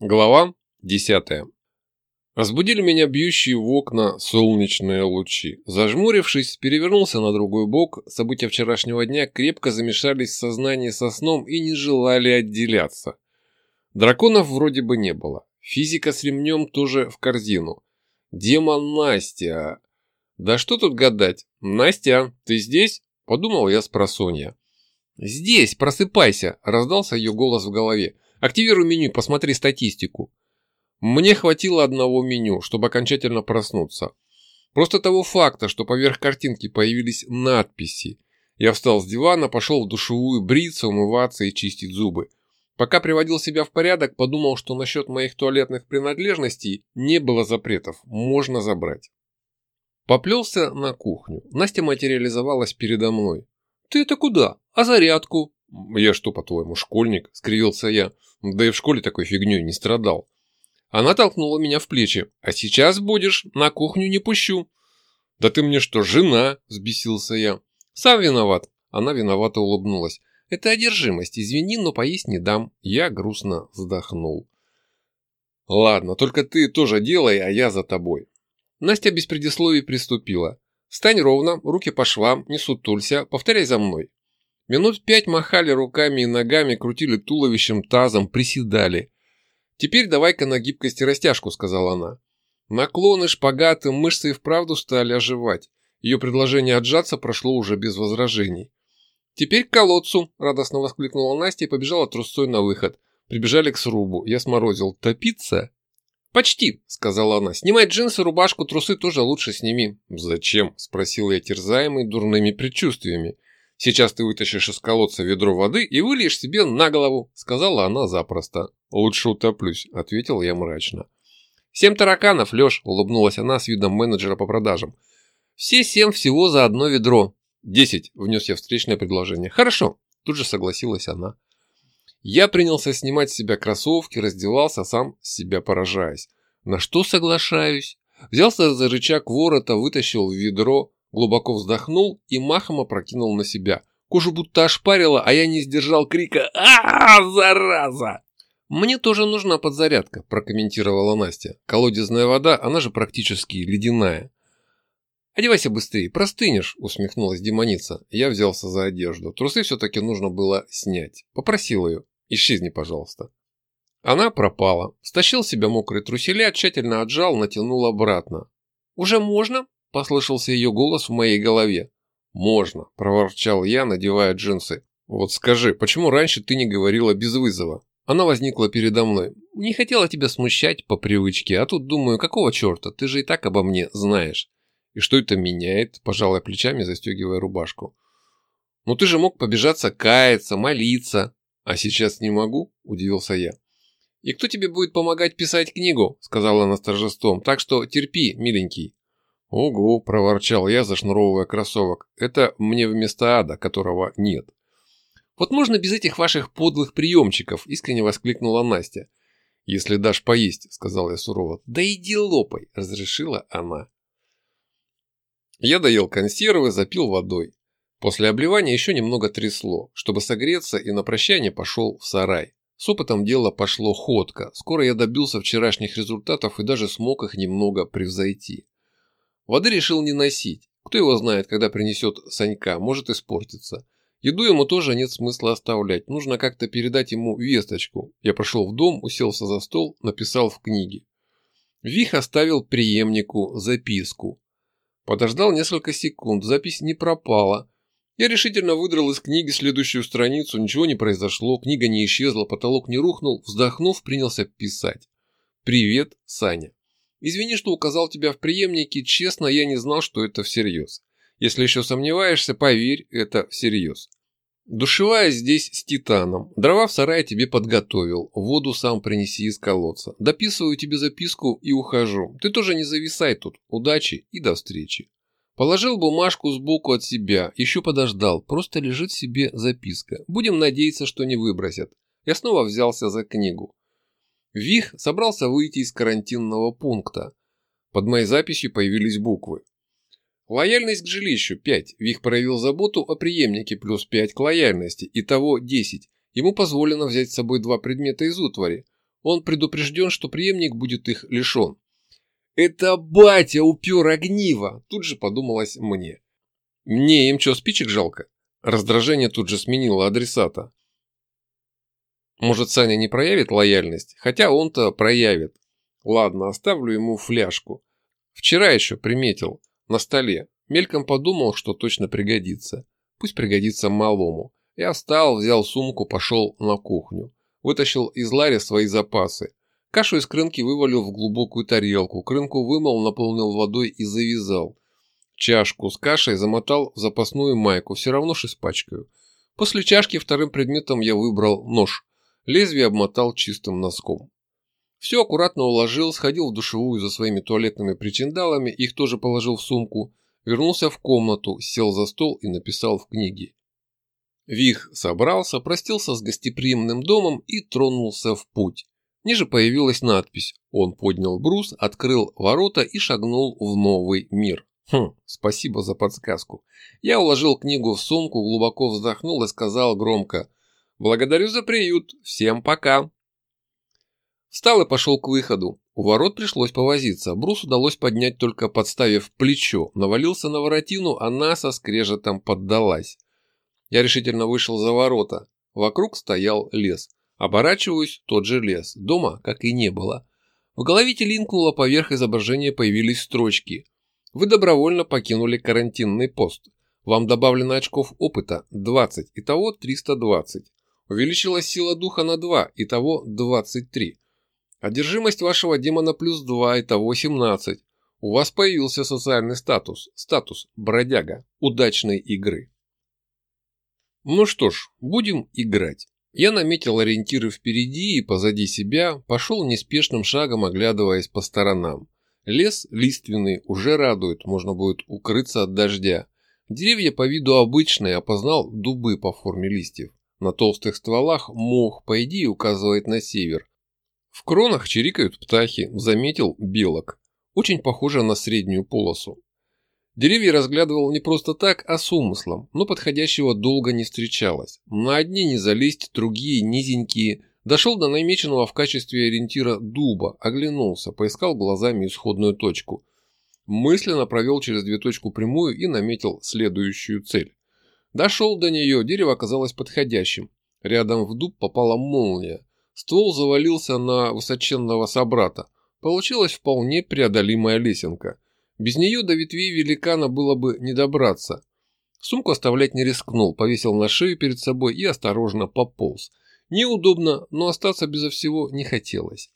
Глава 10. Разбудили меня бьющие в окна солнечные лучи. Зажмурившись, перевернулся на другой бок. События вчерашнего дня крепко замешались в сознании со сном и не желали отделяться. Драконов вроде бы не было. Физика с ремнем тоже в корзину. Демон Настя. Да что тут гадать? Настя, ты здесь? Подумал я с просонья. Здесь, просыпайся, раздался ее голос в голове. Активируй меню, посмотри статистику. Мне хватило одного меню, чтобы окончательно проснуться. Просто того факта, что поверх картинки появились надписи. Я встал с дивана, пошел в душевую бриться, умываться и чистить зубы. Пока приводил себя в порядок, подумал, что насчет моих туалетных принадлежностей не было запретов, можно забрать. Поплелся на кухню. Настя материализовалась передо мной. «Ты это куда? А зарядку?» «Я что, по-твоему, школьник?» – скривился я. Да и в школе такой фигней не страдал. Она толкнула меня в плечи. «А сейчас будешь, на кухню не пущу». «Да ты мне что, жена?» – взбесился я. «Сам виноват». Она виновато улыбнулась. «Это одержимость, извини, но поесть не дам». Я грустно вздохнул. «Ладно, только ты тоже делай, а я за тобой». Настя без предисловий приступила. «Стань ровно, руки по швам, не сутулься, повторяй за мной». Минут пять махали руками и ногами, крутили туловищем, тазом, приседали. «Теперь давай-ка на гибкость и растяжку», — сказала она. Наклоны, шпагаты, мышцы и вправду стали оживать. Ее предложение отжаться прошло уже без возражений. «Теперь к колодцу!» – радостно воскликнула Настя и побежала трусцой на выход. Прибежали к срубу. Я сморозил. «Топиться?» «Почти», – сказала она. «Снимай джинсы, рубашку, трусы тоже лучше сними». «Зачем?» – спросил я, терзаемый дурными предчувствиями. Сейчас ты вытащишь из колодца ведро воды и выльешь себе на голову», — сказала она запросто. «Лучше утоплюсь», — ответил я мрачно. «Семь тараканов, Леш», — улыбнулась она с видом менеджера по продажам. «Все семь всего за одно ведро». «Десять», — внес я встречное предложение. «Хорошо», — тут же согласилась она. Я принялся снимать с себя кроссовки, раздевался, сам себя поражаясь. На что соглашаюсь? Взялся за рычаг ворота, вытащил ведро, Глубоко вздохнул и махом опрокинул на себя. Кожу будто ошпарило, а я не сдержал крика а, зараза!» «Мне тоже нужна подзарядка», – прокомментировала Настя. «Колодезная вода, она же практически ледяная». «Одевайся быстрее, простынешь», – усмехнулась демоница. Я взялся за одежду. Трусы все-таки нужно было снять. Попросил ее. «Исчезни, пожалуйста». Она пропала. Стащил себя мокрые труселя, тщательно отжал, натянул обратно. «Уже можно?» Послышался ее голос в моей голове. «Можно», – проворчал я, надевая джинсы. «Вот скажи, почему раньше ты не говорила без вызова?» Она возникла передо мной. «Не хотела тебя смущать по привычке, а тут думаю, какого черта, ты же и так обо мне знаешь». «И что это меняет?» – пожалуй плечами, застегивая рубашку. «Ну ты же мог побежаться каяться, молиться». «А сейчас не могу?» – удивился я. «И кто тебе будет помогать писать книгу?» – сказала она с торжеством. «Так что терпи, миленький». «Ого!» – проворчал я, зашнуровывая кроссовок. «Это мне вместо ада, которого нет». «Вот можно без этих ваших подлых приемчиков!» – искренне воскликнула Настя. «Если дашь поесть», – сказал я сурово. «Да иди лопай!» – разрешила она. Я доел консервы, запил водой. После обливания еще немного трясло. Чтобы согреться и на прощание пошел в сарай. С опытом дело пошло ходко. Скоро я добился вчерашних результатов и даже смог их немного превзойти. Воды решил не носить. Кто его знает, когда принесет Санька, может испортиться. Еду ему тоже нет смысла оставлять, нужно как-то передать ему весточку. Я пошел в дом, уселся за стол, написал в книге. Вих оставил преемнику записку. Подождал несколько секунд, запись не пропала. Я решительно выдрал из книги следующую страницу, ничего не произошло, книга не исчезла, потолок не рухнул, вздохнув, принялся писать. «Привет, Саня». Извини, что указал тебя в преемнике, честно, я не знал, что это всерьез. Если еще сомневаешься, поверь, это всерьез. Душевая здесь с титаном. Дрова в сарае тебе подготовил. Воду сам принеси из колодца. Дописываю тебе записку и ухожу. Ты тоже не зависай тут. Удачи и до встречи. Положил бумажку сбоку от себя. Еще подождал. Просто лежит себе записка. Будем надеяться, что не выбросят. Я снова взялся за книгу. Вих собрался выйти из карантинного пункта. Под моей записью появились буквы. Лояльность к жилищу 5. Вих проявил заботу о преемнике плюс 5 к лояльности. Итого 10. Ему позволено взять с собой два предмета из утвари. Он предупрежден, что преемник будет их лишен. «Это батя упер огниво!» Тут же подумалось мне. Мне им что, спичек жалко? Раздражение тут же сменило адресата. Может, Саня не проявит лояльность? Хотя он-то проявит. Ладно, оставлю ему фляжку. Вчера еще приметил. На столе. Мельком подумал, что точно пригодится. Пусть пригодится малому. Я встал, взял сумку, пошел на кухню. Вытащил из лари свои запасы. Кашу из крынки вывалил в глубокую тарелку. Крынку вымыл, наполнил водой и завязал. Чашку с кашей замотал в запасную майку, все равно ж испачкаю. После чашки вторым предметом я выбрал нож. Лезвие обмотал чистым носком. Все аккуратно уложил, сходил в душевую за своими туалетными причиндалами, их тоже положил в сумку, вернулся в комнату, сел за стол и написал в книге. Вих собрался, простился с гостеприимным домом и тронулся в путь. Ниже появилась надпись. Он поднял брус, открыл ворота и шагнул в новый мир. Хм, спасибо за подсказку. Я уложил книгу в сумку, глубоко вздохнул и сказал громко. Благодарю за приют. Всем пока. Встал и пошел к выходу. У ворот пришлось повозиться. Брус удалось поднять только подставив плечо. Навалился на воротину, она со скрежетом поддалась. Я решительно вышел за ворота. Вокруг стоял лес. Оборачиваюсь, тот же лес. Дома, как и не было. В голове телинкнуло, поверх изображения появились строчки. Вы добровольно покинули карантинный пост. Вам добавлено очков опыта 20, итого 320. Увеличилась сила духа на 2, итого 23. Одержимость вашего демона плюс 2, итого 17. У вас появился социальный статус, статус бродяга, удачной игры. Ну что ж, будем играть. Я наметил ориентиры впереди и позади себя, пошел неспешным шагом, оглядываясь по сторонам. Лес лиственный уже радует, можно будет укрыться от дождя. Деревья по виду обычные, опознал дубы по форме листьев. На толстых стволах мох, по идее, указывает на север. В кронах чирикают птахи, заметил белок. Очень похоже на среднюю полосу. Деревья разглядывал не просто так, а с умыслом, но подходящего долго не встречалось. На одни не залезть, другие низенькие – Дошел до намеченного в качестве ориентира дуба, оглянулся, поискал глазами исходную точку. Мысленно провел через две точку прямую и наметил следующую цель. Дошел до нее, дерево оказалось подходящим. Рядом в дуб попала молния. Ствол завалился на высоченного собрата. Получилась вполне преодолимая лесенка. Без нее до ветвей великана было бы не добраться. Сумку оставлять не рискнул, повесил на шею перед собой и осторожно пополз – Неудобно, но остаться безо всего не хотелось.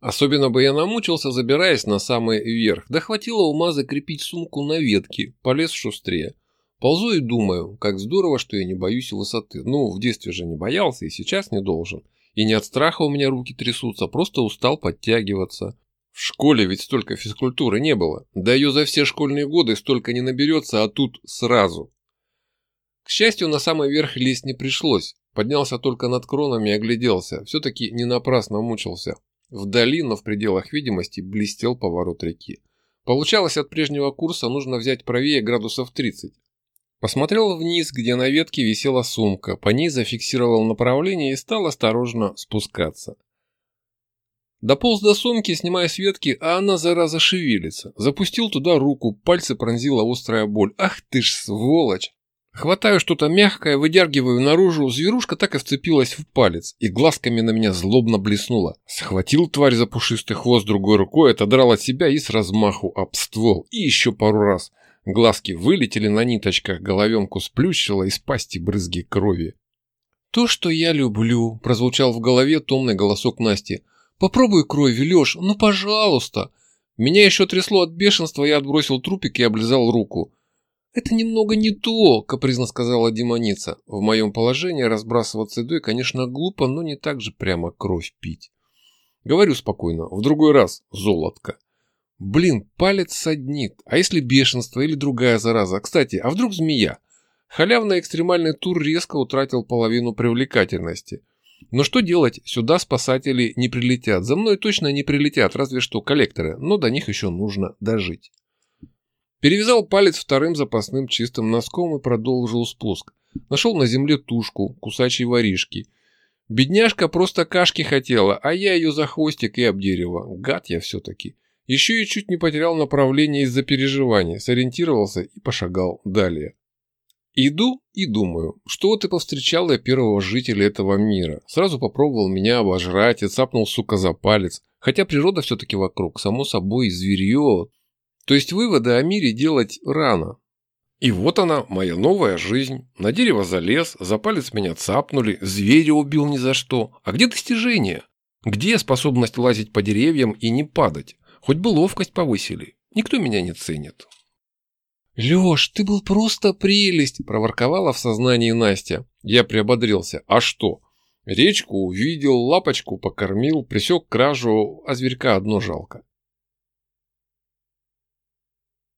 Особенно бы я намучился, забираясь на самый верх. Да хватило ума закрепить сумку на ветке, полез шустрее. Ползу и думаю, как здорово, что я не боюсь высоты. Ну, в детстве же не боялся и сейчас не должен. И не от страха у меня руки трясутся, просто устал подтягиваться. В школе ведь столько физкультуры не было. Да ее за все школьные годы столько не наберется, а тут сразу. К счастью, на самый верх лезть не пришлось. Поднялся только над кронами и огляделся. Все-таки не напрасно мучился. Вдали, но в пределах видимости, блестел поворот реки. Получалось, от прежнего курса нужно взять правее градусов 30. Посмотрел вниз, где на ветке висела сумка, по ней зафиксировал направление и стал осторожно спускаться. Дополз до сумки, снимая с ветки, а она, зараза, шевелится. Запустил туда руку, пальцы пронзила острая боль. Ах ты ж сволочь! Хватаю что-то мягкое, выдергиваю наружу, зверушка так и вцепилась в палец и глазками на меня злобно блеснула. Схватил тварь за пушистый хвост другой рукой, отодрал от себя и с размаху об ствол. И еще пару раз. Глазки вылетели на ниточках, головенку сплющило из пасти брызги крови. «То, что я люблю», – прозвучал в голове томный голосок Насти. «Попробуй крови, Леш, ну пожалуйста». Меня еще трясло от бешенства, я отбросил трупик и облизал руку. «Это немного не то», – капризно сказала демоница. «В моем положении разбрасываться едой, конечно, глупо, но не так же прямо кровь пить». Говорю спокойно, в другой раз, золотко. Блин, палец саднит. А если бешенство или другая зараза? Кстати, а вдруг змея? Халявный экстремальный тур резко утратил половину привлекательности. Но что делать? Сюда спасатели не прилетят. За мной точно не прилетят, разве что коллекторы, но до них еще нужно дожить. Перевязал палец вторым запасным чистым носком и продолжил спуск. Нашел на земле тушку, кусачей воришки. Бедняжка просто кашки хотела, а я ее за хвостик и об дерево. Гад я все-таки. Еще и чуть не потерял направление из-за переживаний, сориентировался и пошагал далее. Иду и думаю, что вот и повстречал я первого жителя этого мира. Сразу попробовал меня обожрать и цапнул, сука, за палец. Хотя природа все-таки вокруг, само собой, зверье. То есть выводы о мире делать рано. И вот она, моя новая жизнь. На дерево залез, за палец меня цапнули, зверя убил ни за что. А где достижения? Где способность лазить по деревьям и не падать? Хоть бы ловкость повысили. Никто меня не ценит. «Лёш, ты был просто прелесть!» – проворковала в сознании Настя. Я приободрился. «А что?» Речку увидел, лапочку покормил, присек кражу, а зверька одно жалко.